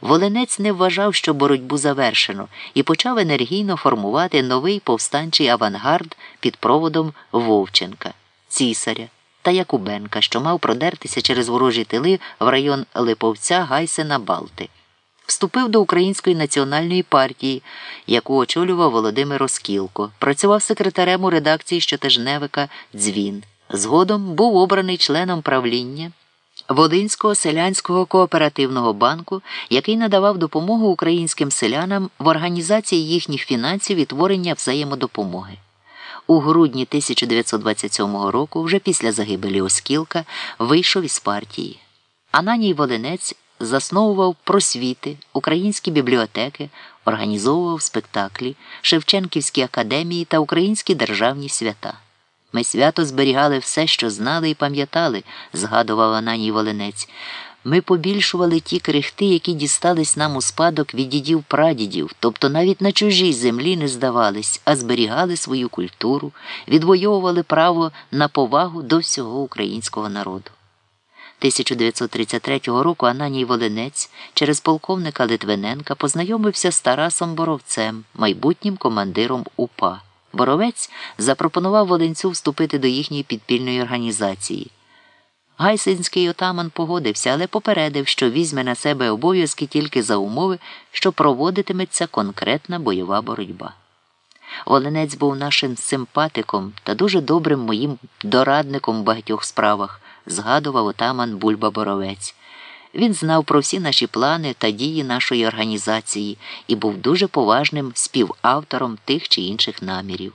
Волинець не вважав, що боротьбу завершено, і почав енергійно формувати новий повстанчий авангард під проводом Вовченка, Цісаря та Якубенка, що мав продертися через ворожі тили в район Липовця Гайсена Балти. Вступив до Української національної партії, яку очолював Володимир Оскілко. Працював секретарем у редакції щотижневика Дзвін. Згодом був обраний членом правління. Волинського селянського кооперативного банку, який надавав допомогу українським селянам в організації їхніх фінансів і творення взаємодопомоги. У грудні 1927 року, вже після загибелі Оскілка, вийшов із партії. Ананій Волинець засновував просвіти, українські бібліотеки, організовував спектаклі, Шевченківські академії та українські державні свята. Ми свято зберігали все, що знали і пам'ятали, згадував Ананій Волинець. Ми побільшували ті крихти, які дістались нам у спадок від дідів прадідів, тобто навіть на чужій землі не здавались, а зберігали свою культуру, відвоювали право на повагу до всього українського народу. 1933 року Ананій Волинець через полковника Литвиненка познайомився з Тарасом Боровцем, майбутнім командиром УПА. Боровець запропонував Волинцю вступити до їхньої підпільної організації. Гайсинський отаман погодився, але попередив, що візьме на себе обов'язки тільки за умови, що проводитиметься конкретна бойова боротьба. Волинець був нашим симпатиком та дуже добрим моїм дорадником в багатьох справах, згадував отаман Бульба Боровець. Він знав про всі наші плани та дії нашої організації і був дуже поважним співавтором тих чи інших намірів.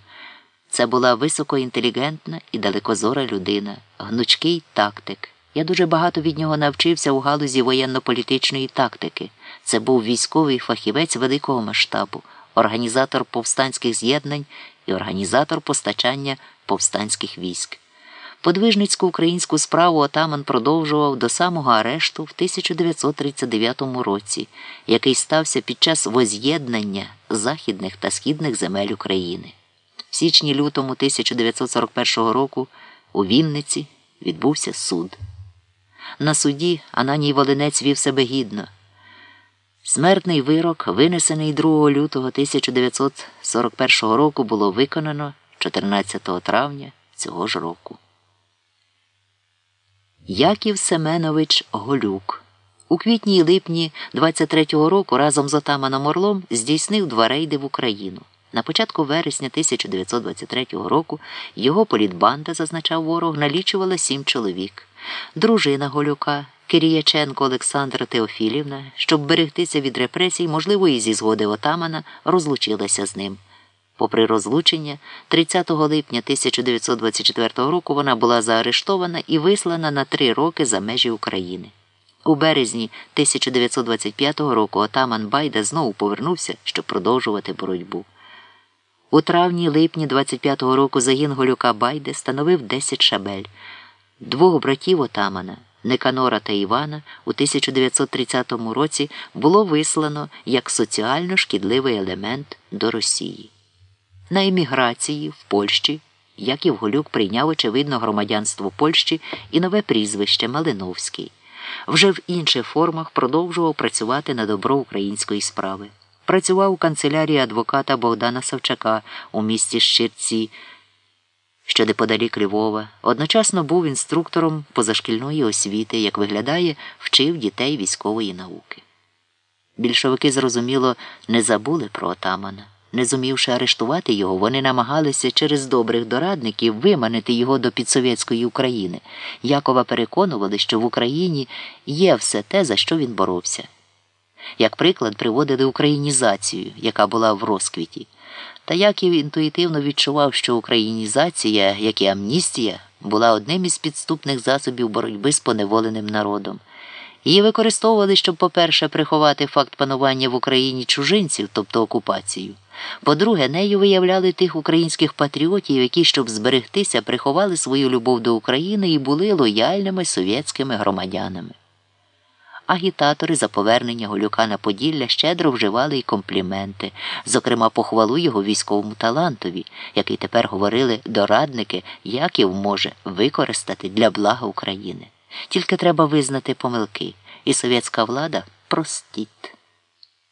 Це була високоінтелігентна і далекозора людина, гнучкий тактик. Я дуже багато від нього навчився у галузі воєнно-політичної тактики. Це був військовий фахівець великого масштабу, організатор повстанських з'єднань і організатор постачання повстанських військ. Подвижницьку українську справу отаман продовжував до самого арешту в 1939 році, який стався під час воз'єднання західних та східних земель України. В січні лютому 1941 року у Вінниці відбувся суд. На суді Ананій Волинець вів себе гідно. Смертний вирок, винесений 2 лютого 1941 року, було виконано 14 травня цього ж року. Яків Семенович Голюк у квітні і липні 23-го року разом з отаманом Орлом здійснив два рейди в Україну. На початку вересня 1923 року його політбанда, зазначав ворог, налічувала сім чоловік. Дружина Голюка, Киріяченко Олександра Теофілівна, щоб берегтися від репресій, можливо, і зі згоди отамана, розлучилася з ним. Попри розлучення, 30 липня 1924 року вона була заарештована і вислана на три роки за межі України. У березні 1925 року отаман Байда знову повернувся, щоб продовжувати боротьбу. У травні липні 25-го року загін Голюка Байди становив 10 шабель. Двох братів отамана Неканора та Івана у 1930 році було вислано як соціально шкідливий елемент до Росії. На еміграції в Польщі Яків Голюк прийняв очевидно громадянство Польщі і нове прізвище Малиновський. Вже в інших формах продовжував працювати на добро української справи. Працював у канцелярії адвоката Богдана Савчака у місті Щирці, що неподалік Львова. Одночасно був інструктором позашкільної освіти, як виглядає, вчив дітей військової науки. Більшовики, зрозуміло, не забули про отамана. Не зумівши арештувати його, вони намагалися через добрих дорадників виманити його до підсовєтської України. Якова переконували, що в Україні є все те, за що він боровся. Як приклад, приводили українізацію, яка була в розквіті. Та Яків інтуїтивно відчував, що українізація, як і амністія, була одним із підступних засобів боротьби з поневоленим народом. Її використовували, щоб, по-перше, приховати факт панування в Україні чужинців, тобто окупацію. По-друге, нею виявляли тих українських патріотів, які, щоб зберегтися, приховали свою любов до України і були лояльними совєтськими громадянами. Агітатори за повернення Голюка на Поділля щедро вживали й компліменти, зокрема, похвалу його військовому талантові, який тепер говорили дорадники, Яків може використати для блага України. Тільки треба визнати помилки, і совєтська влада простіт.